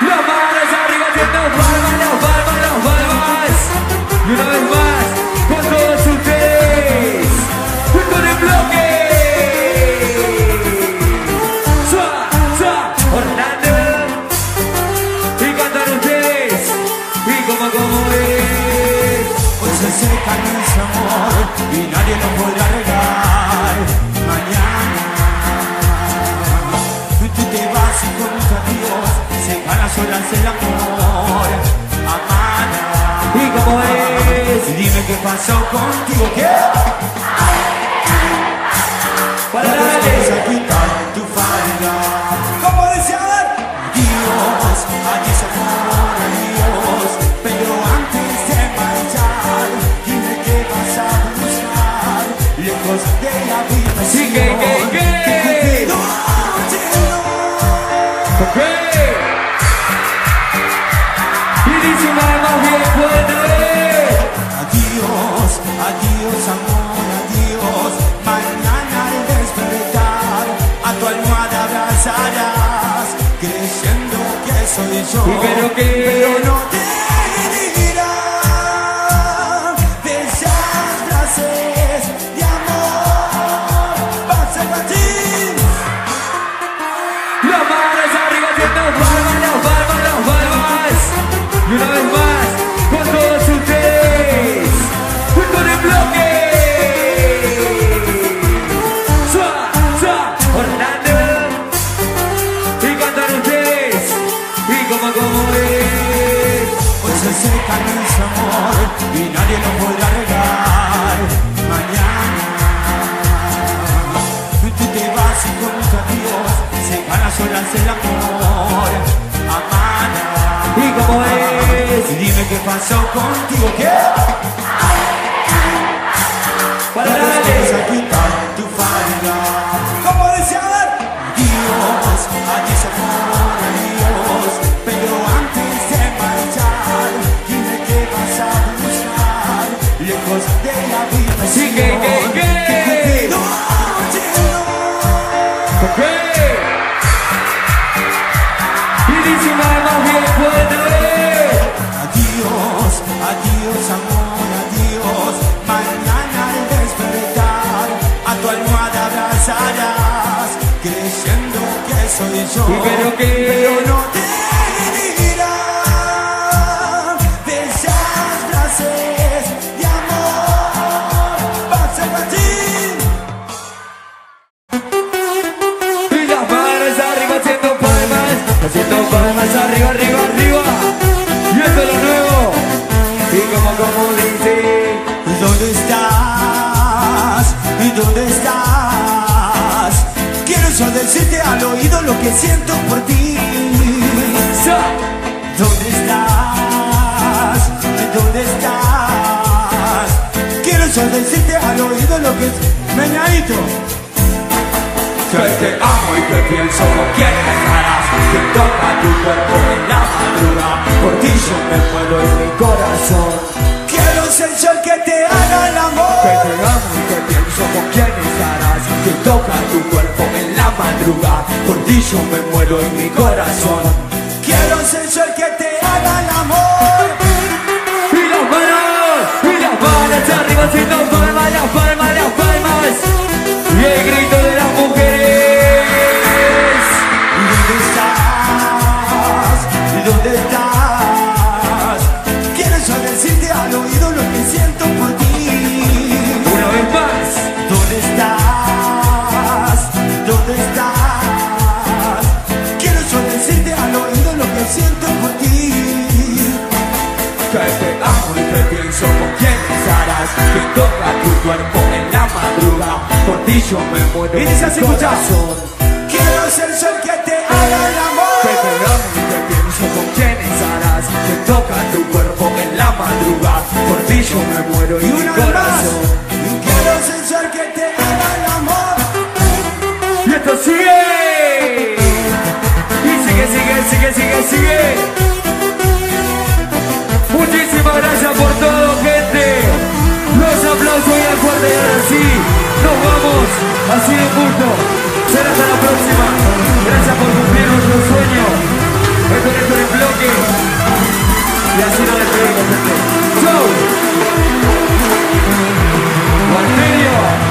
Las manos arriba dime qué pasó contigo, ¿qué? Soy yo. Pero que- no soy yo. Y pero que- pero no te dirá de esas frases de amor. Vas a partir. Y las manos arriba haciendo palmas, haciendo palmas arriba, arriba, arriba. Y esto es lo nuevo. Y como, como dice, ¿Dónde estás? ¿Y dónde estás? Decirte al oído lo que siento por ti. ¿Dónde estás? ¿Y dónde estás? Quiero yo decirte al oído lo que Meñadito. que te amo y que pienso con quién estarás. Que toca tu cuerpo en la madrugada. Por ti yo me muero en mi corazón. Quiero ser yo el que te haga el Que amor. te amo y que pienso con quién estarás. Que toca tu cuerpo en la madrugada. Por ti yo me muero en mi corazón. Quiero ser yo que te haga el amor. Y las manos, y las manos arriba palmas, las Que toca tu cuerpo en la madrugada. Por ti yo me muero Y dice así, corazón. Quiero ser yo el que te haga el Que te amor. amo y que pienso con quién estarás. Que toca tu cuerpo en la madrugada. Por ti yo me muero Y mi una más. corazón. Quiero ser el que te haga el amor. Y esto sigue. Y sigue, sigue, sigue, sigue, sigue. ha sido justo. Será hasta la próxima. Gracias por cumplir nuestro sueño. Esto es el bloque. Y así nos despedimos, gente. ¡Show! ¡Valterio!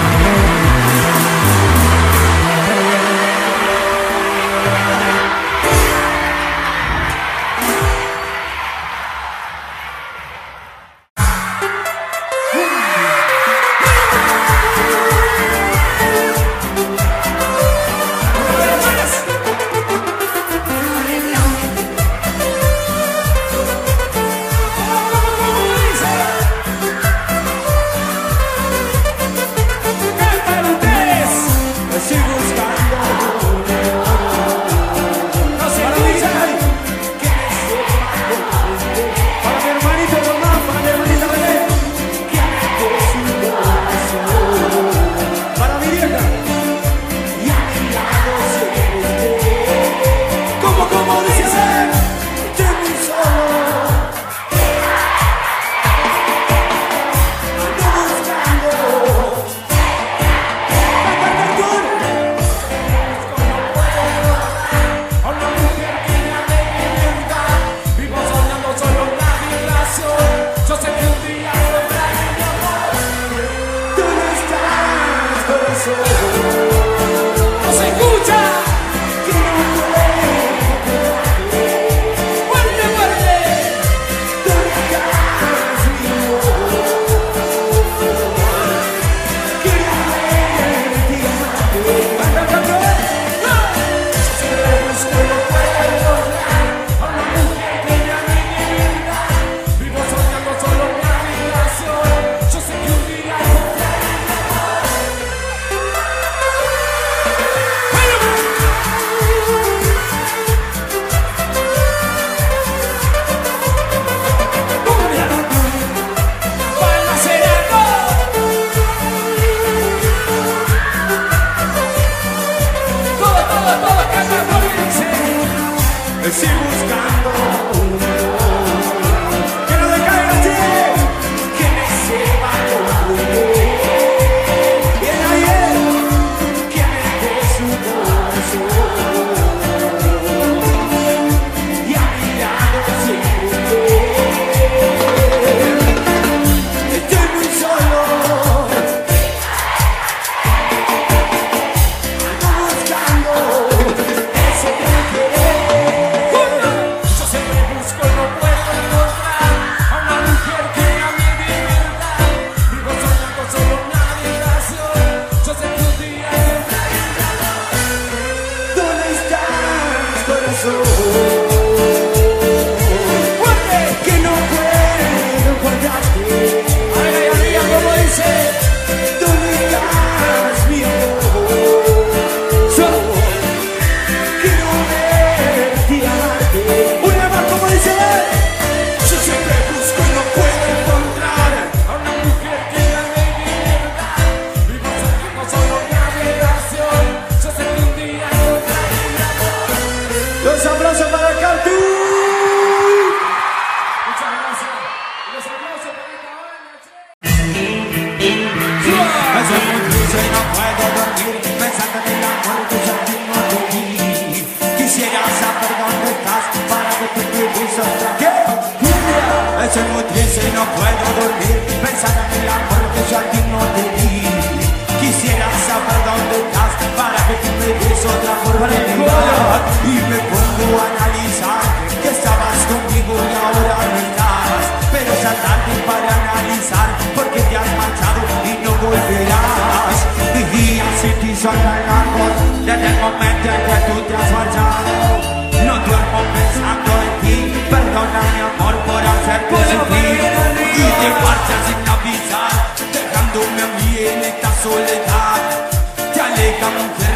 me parchas sin avisar, dejándome a mí en esta soledad. Te aleja mujer.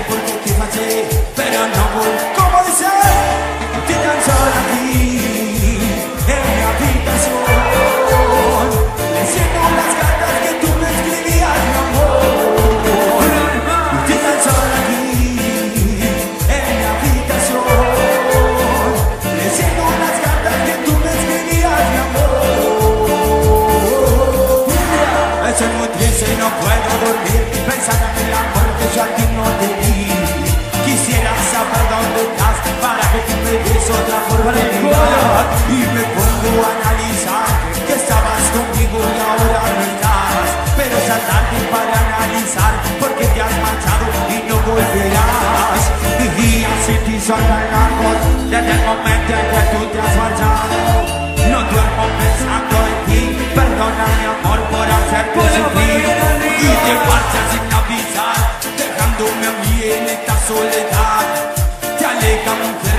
y me pongo a analizar que estabas conmigo y ahora no. Pero ya tarde para analizar porque te has marchado y no volverás. Y días sin ti son tan largos desde el momento en que tú te has marchado. No duermo pensando en ti, perdona mi amor por hacerte sufrir. Y te marchas sin avisar, dejándome a mí en esta soledad. Te aleja mujer.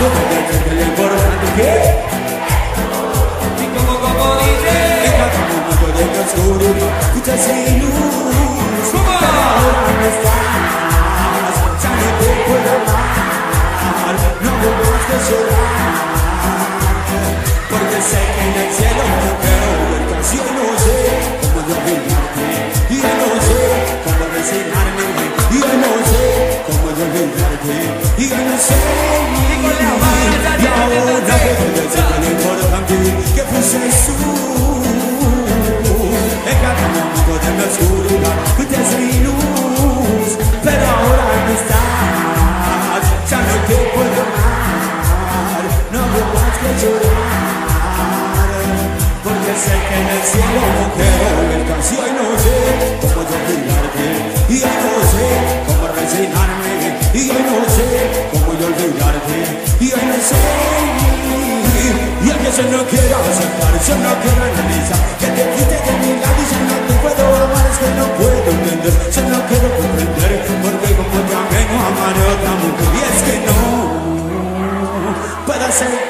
Super en el cielo, mujer, me canso y no sé cómo yo cuidarte. Y hoy no sé cómo resignarme. Y hoy no sé cómo yo olvidarte. Y hoy no sé. Y el que se no quiere aceptar, se no quiere analizar. Que te quite de mi lado y no te puedo amar, es que no puedo entender. Se no quiero comprender, porque como te amé, no amaré a otra mujer. Y es que no, para ser.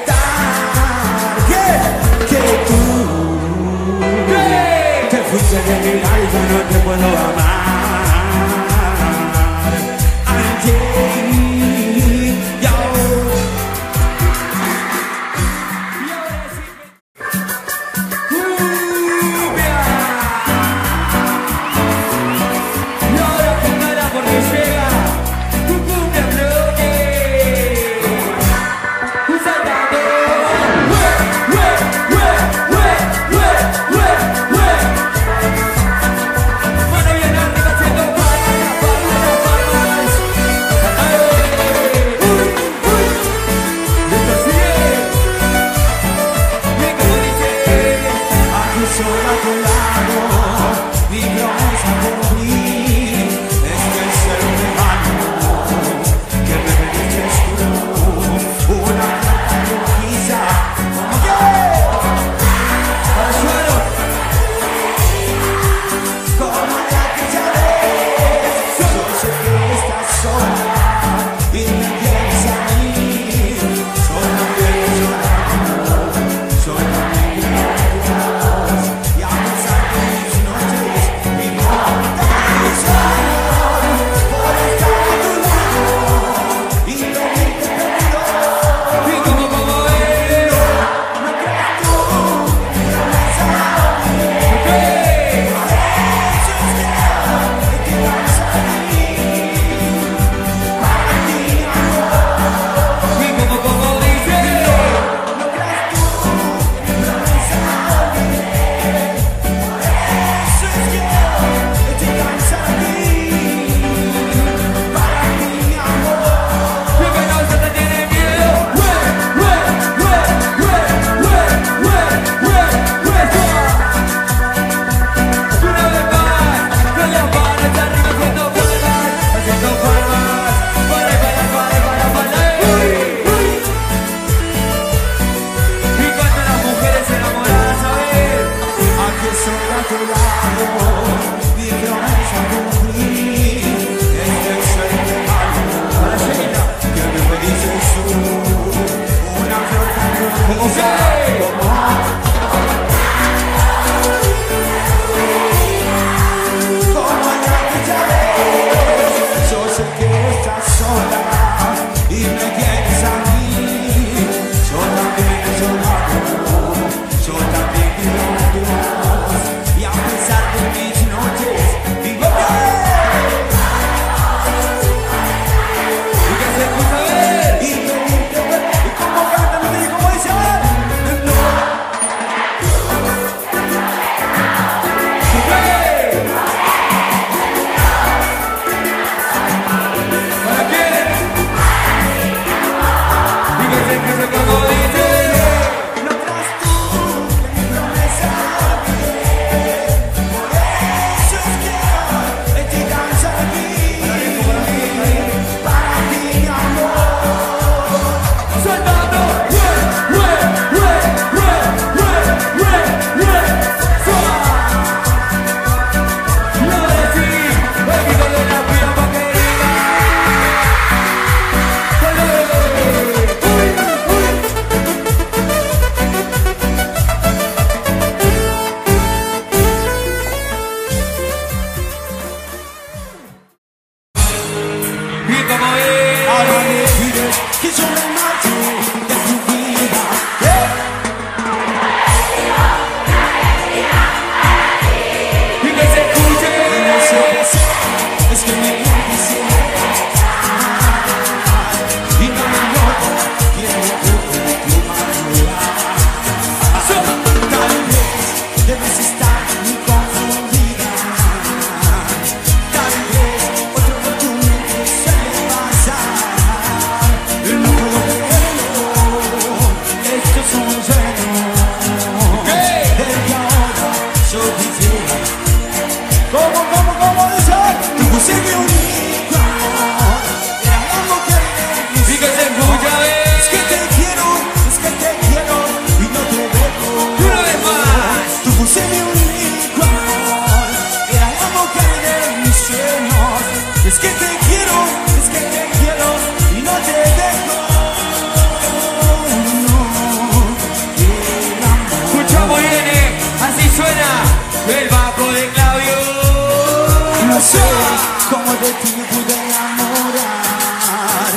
de ti me pude enamorar.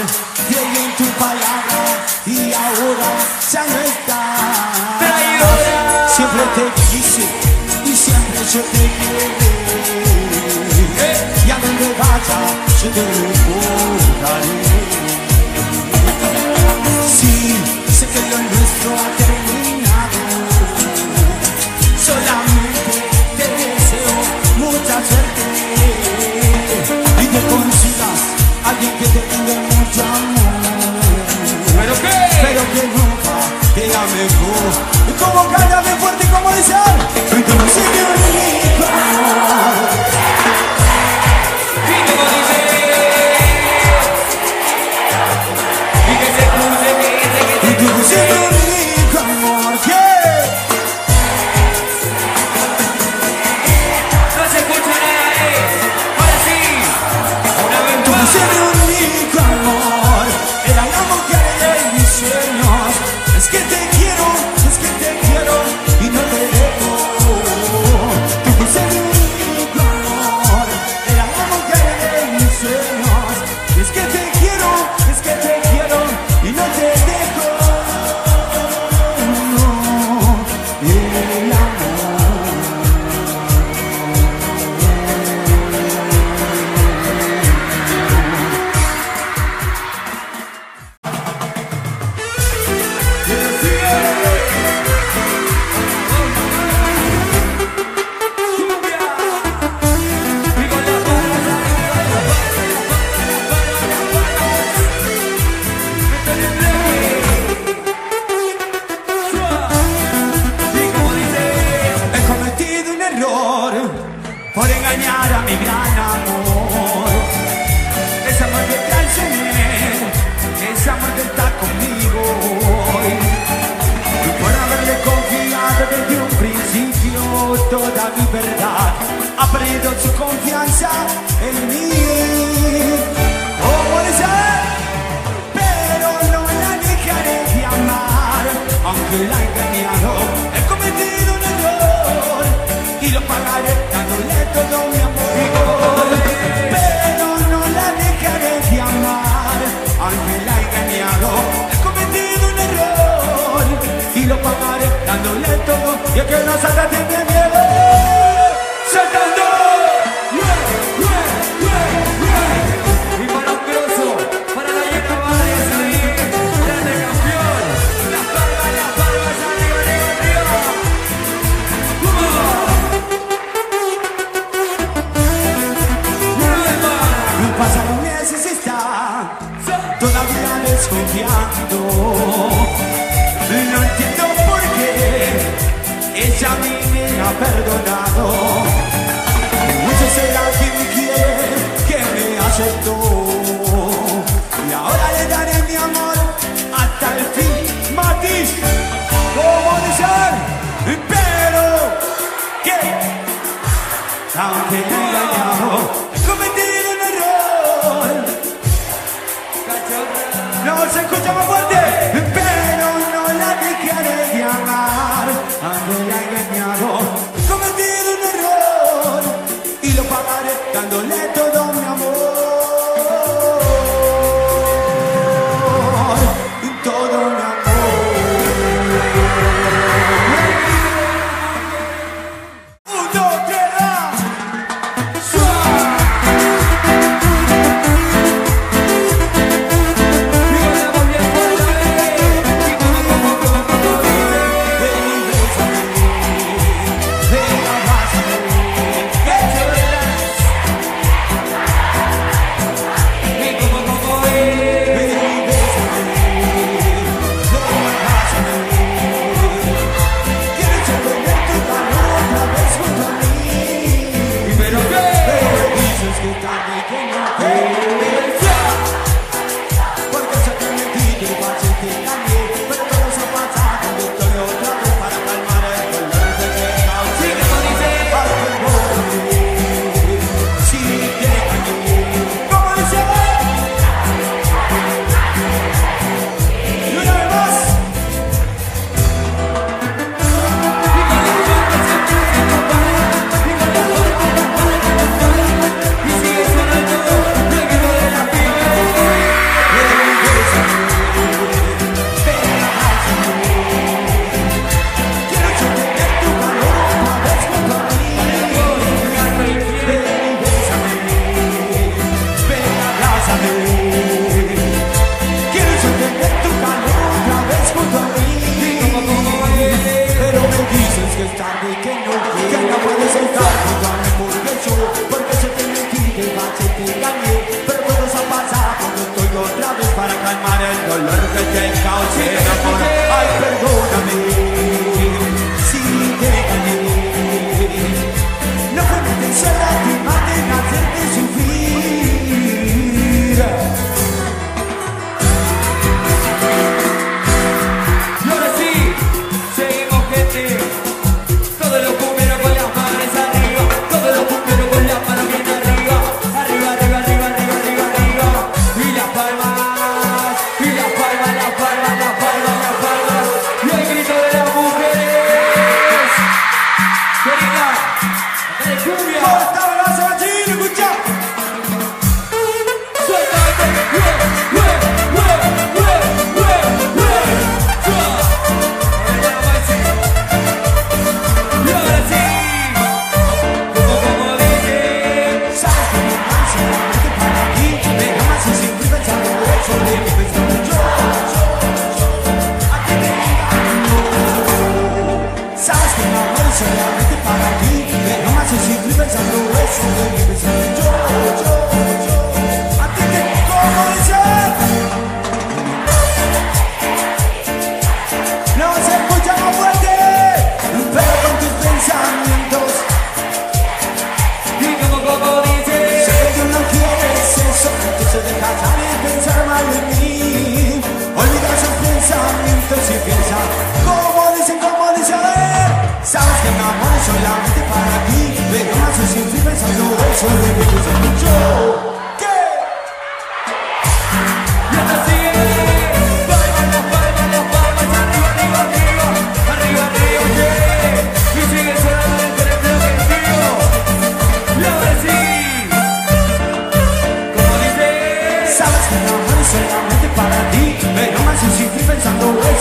Llegué en y ahora ya no estás. Traidora. Siempre y siempre te. Y a donde te. rendezvous.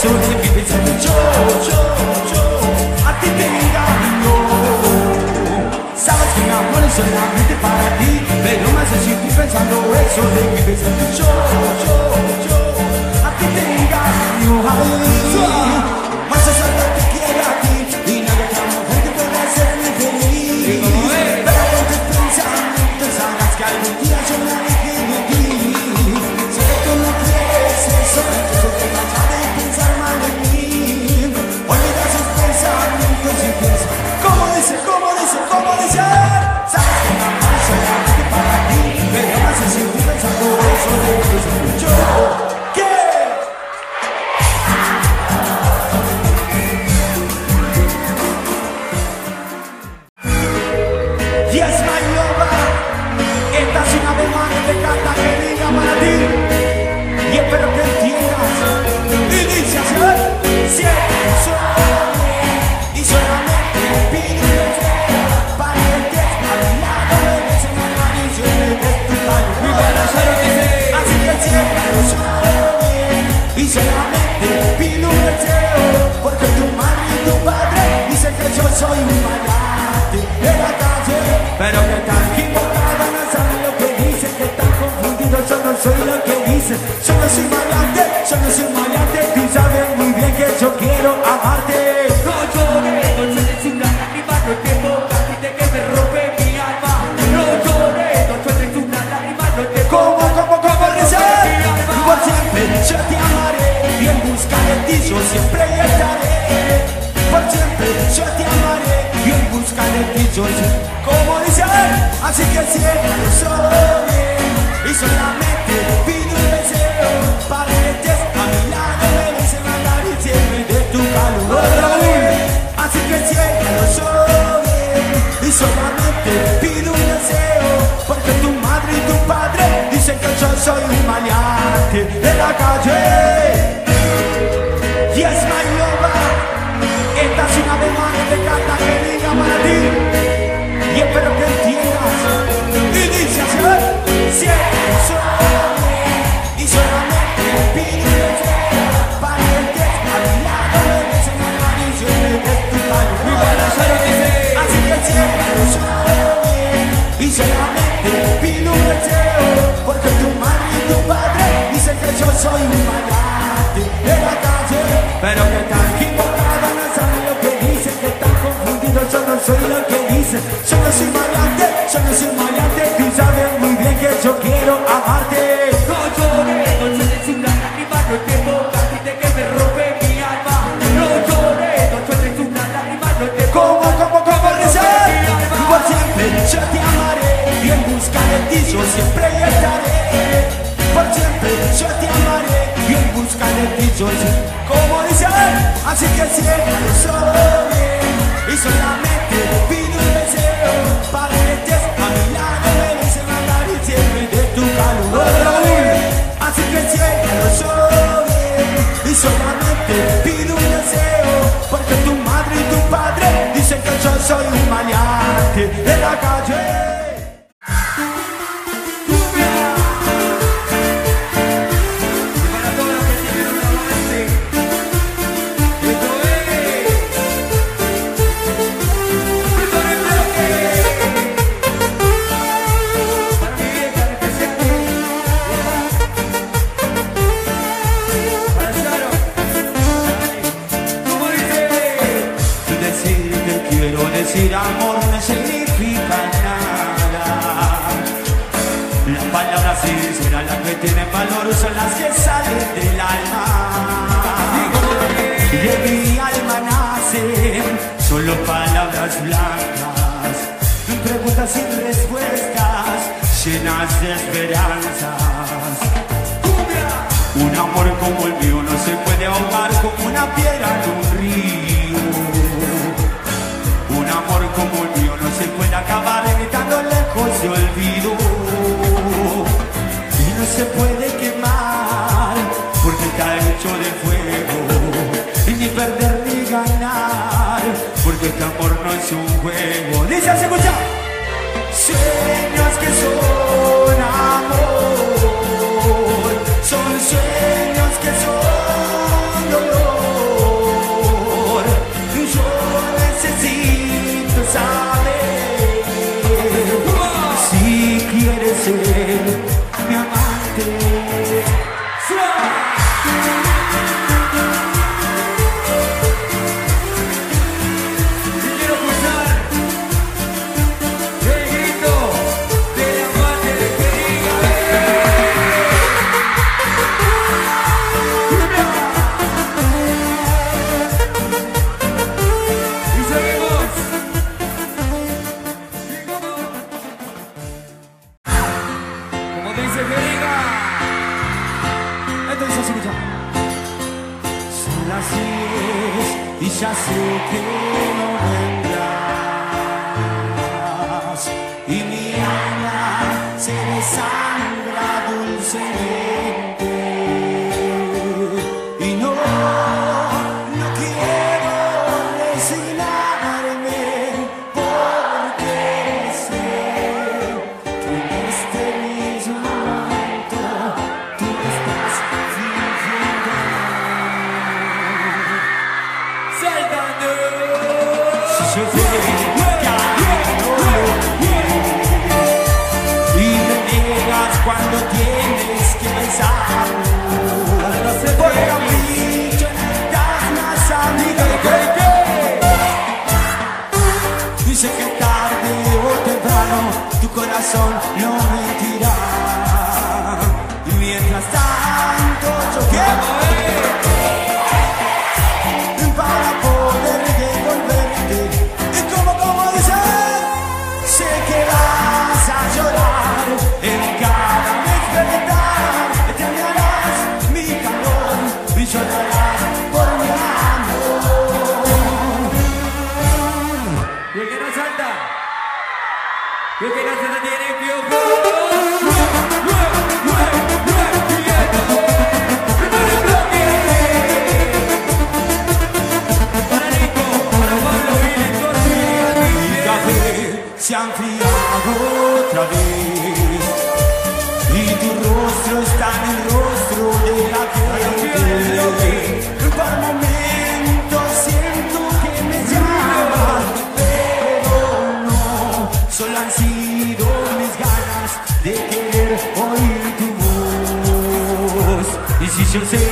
to him. soy lo que dices Yo no soy maleante, yo no soy maleante Tú sabes muy bien que yo quiero amarte No llores, no sueles sin nada mi mano Te mojaste que me rompe mi alma No llores, no sueles sin nada mi mano Te como, como, como rezar Por siempre yo te amaré Y en busca de ti yo siempre estaré Por siempre yo te amaré Y en busca de ti yo siempre Como dice, así que siempre soy y solamente gente de la calle. soy un vagante de la calle, pero que tan equivocada no saben lo que dicen, que están confundidos, yo no soy lo que dicen, yo no soy maleante, yo no soy maleante, tú sabes muy bien que yo quiero amarte. No, como dice él, así que siempre soy bien y solamente pido un deseo para que estés a mi lado, me dicen andar y siempre de tu calor. Así que siempre soy bien y solamente pido un deseo porque tu madre y tu padre dicen que yo soy un maleante de la calle. so lonely you see.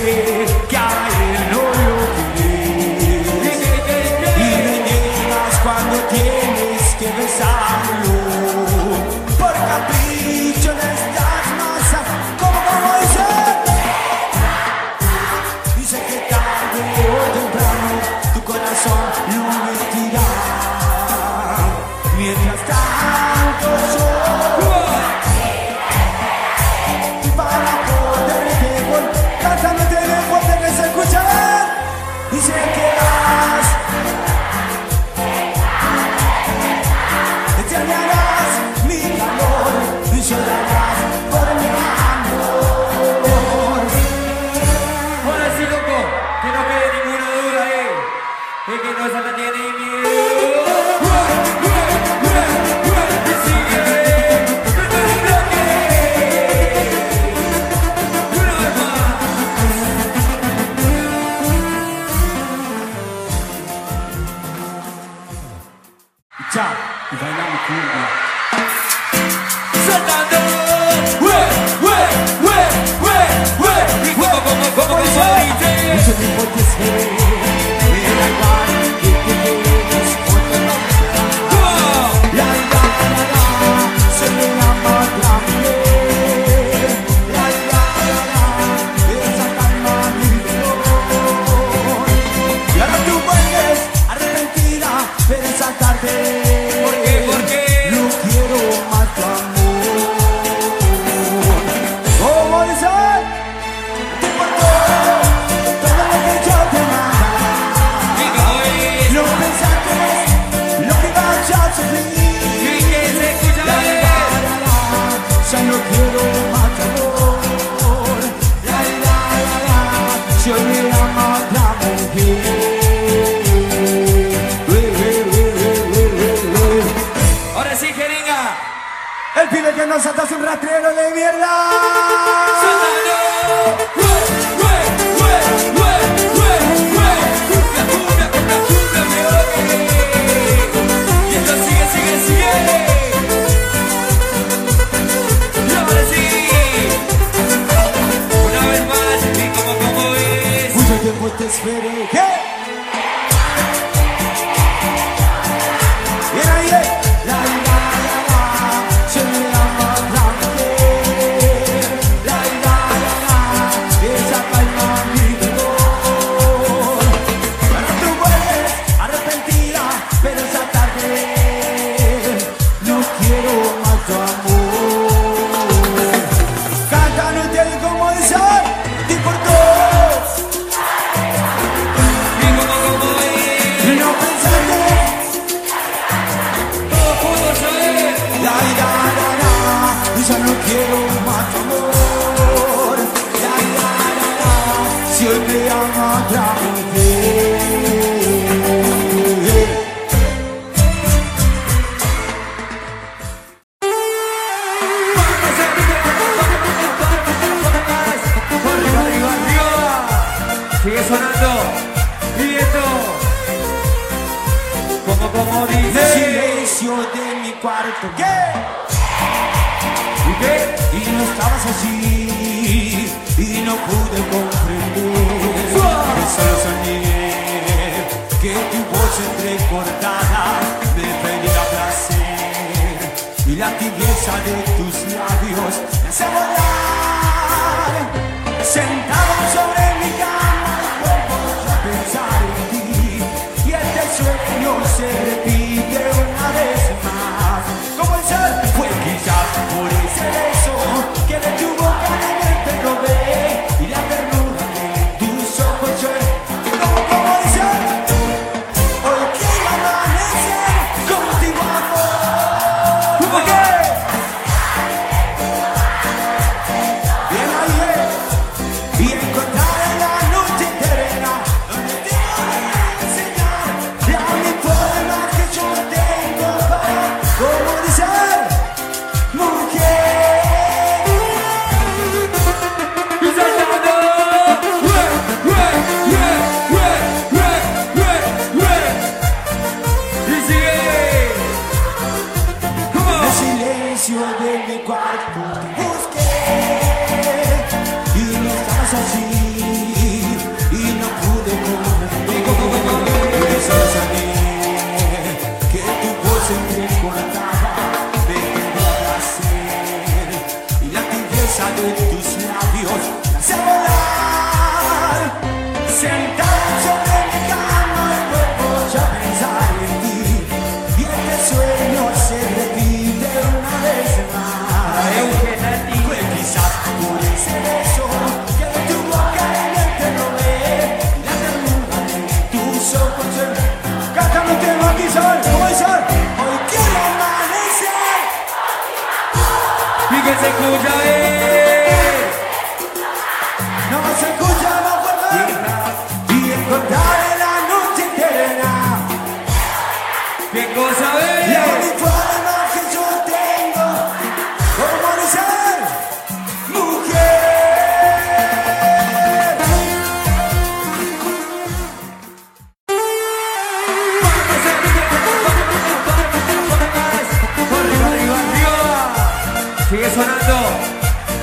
sonando.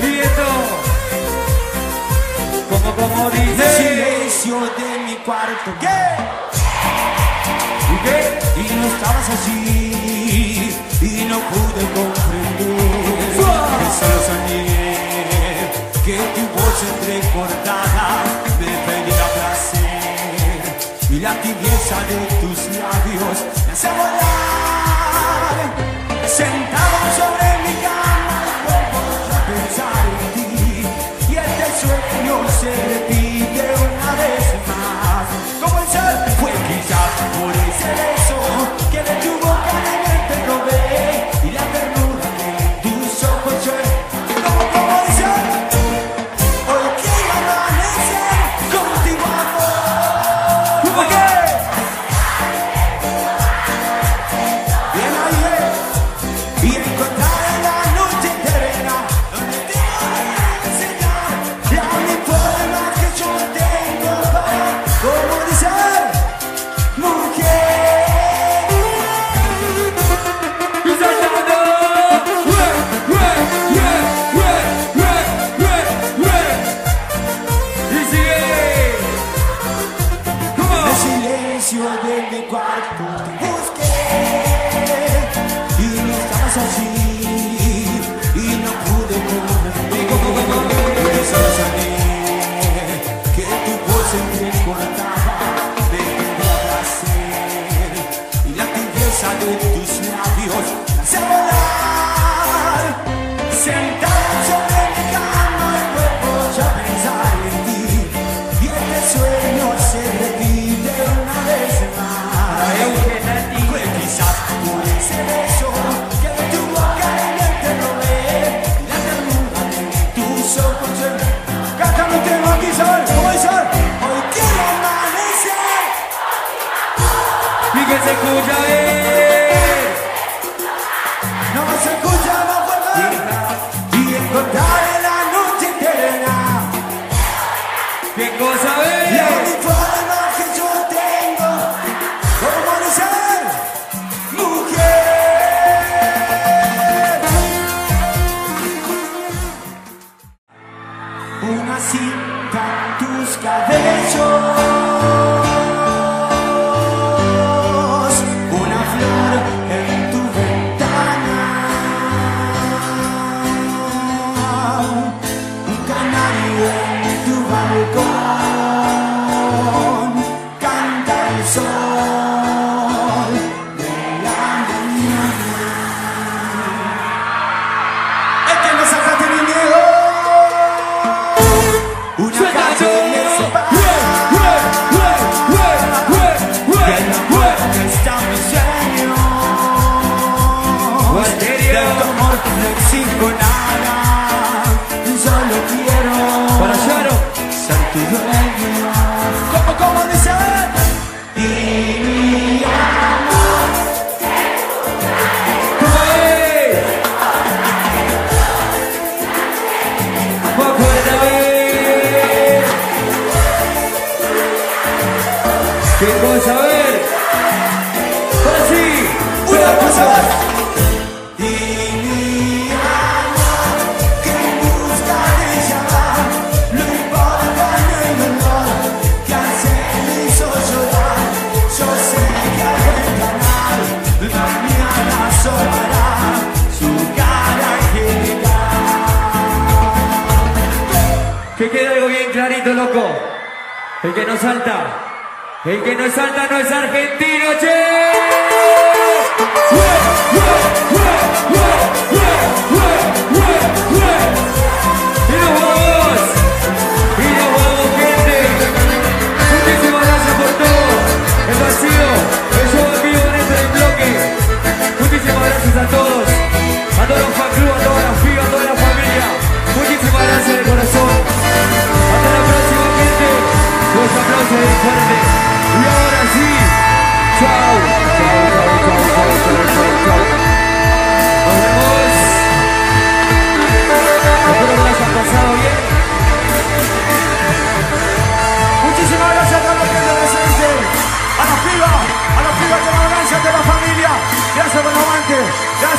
Y esto, como, como dice. Silencio de mi cuarto. ¿Qué? ¿Y qué? Y no estabas así. Y no pude comprender. Solo soñé. Que tu voz entrecortada me pedía placer. Y la tibieza de tus labios me hace volar. Sentado sobre mi cama. se repite una vez más. Como el ser fue quizás por ese beso.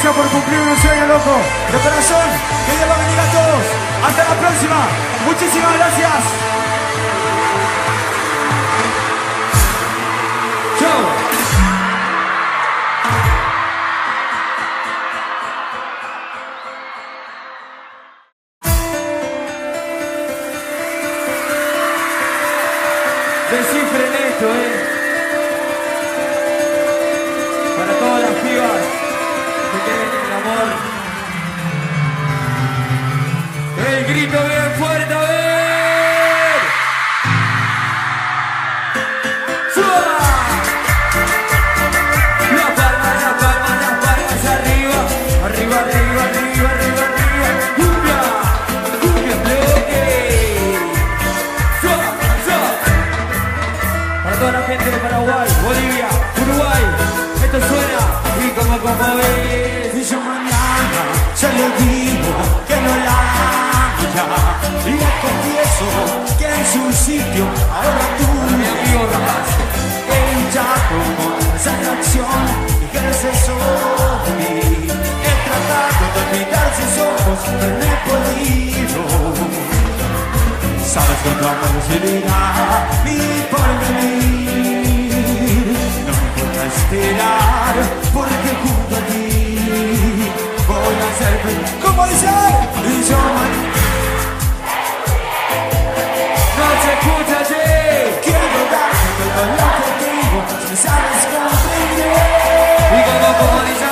gracias por cumplir un sueño, loco. De corazón, que Dios los bendiga a todos. Hasta la próxima. Muchísimas gracias. per Napolino Sabes que no puedes olvidar mi porvenir No puedo esperar porque junto a ti voy a ser feliz ¿Cómo dice? Y yo No te escucha allí como dice